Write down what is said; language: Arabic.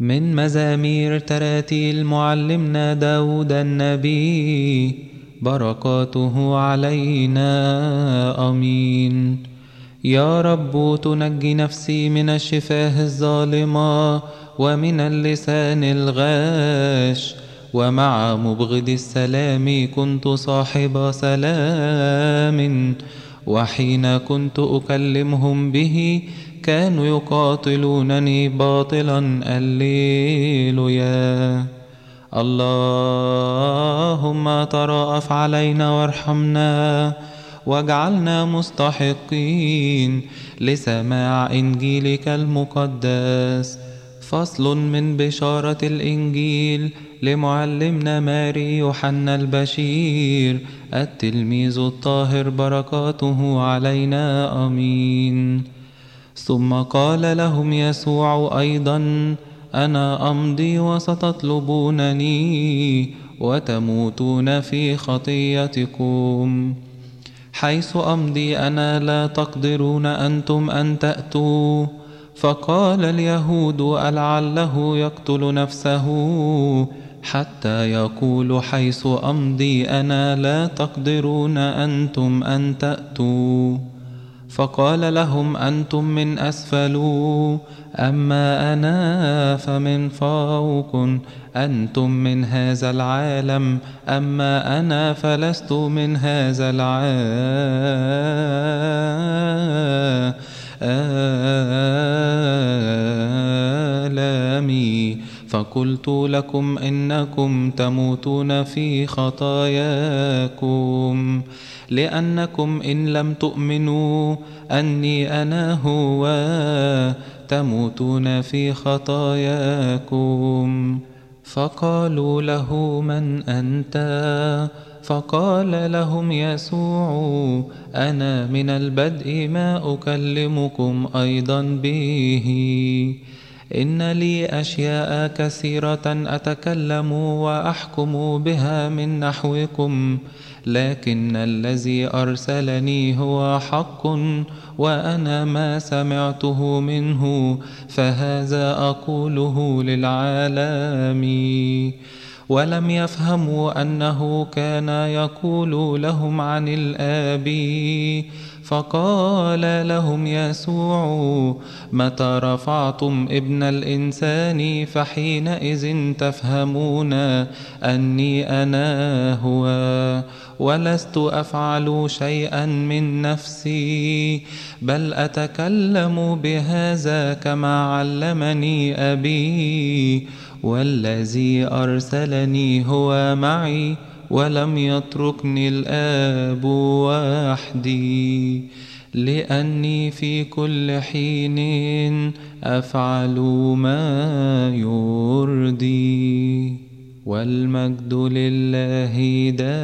من مزامير تراتيل معلمنا داود النبي بركاته علينا أمين. يا رب تنجي نفسي من الشفاه الظالمة ومن اللسان الغاش ومع مبغض السلام كنت صاحب سلام وحين كنت أكلمهم به كانوا يقاتلونني باطلا الليل يا اللهم تراءف علينا وارحمنا واجعلنا مستحقين لسماع إنجيلك المقدس. فصل من بشارة الإنجيل لمعلمنا ماري يوحنا البشير. التلميذ الطاهر بركاته علينا آمين. ثم قال لهم يسوع أيضا أنا أمضي وستطلبونني وتموتون في خطيتكم. حيث أمضي أنا لا تقدرون أنتم أن تأتوا. فقال اليهود ألعله يقتل نفسه؟ حتى يقول حيث أمضي أنا لا تقدرون أنتم أن تأتوا. فقال لهم أنتم من أسفل أما أنا فمن فوق أنتم من هذا العالم أما أنا فلست من هذا العالم فقلت لكم إنكم تموتون في خطاياكم لأنكم إن لم تؤمنوا أني أنا هو تموتون في خطاياكم. فقالوا له من أنت؟ فقال لهم يسوع أنا من البدء ما أكلمكم أيضا به. إن لي أشياء كثيرة أتكلم وأحكم بها من نحوكم لكن الذي أرسلني هو حق وأنا ما سمعته منه فهذا أقوله للعالم ولم يفهموا أنه كان يقول لهم عن الآب فقال لهم يسوع متى رفعتم ابن الإنسان فحينئذ تفهمون أني أنا هو ولست أفعل شيئا من نفسي بل أتكلم بهذا كما علمني أبي. والذي أرسلني هو معي ولم يتركني الآب وحدي. لأني في كل حين أفعل ما يرضي. والمجد لله دائما.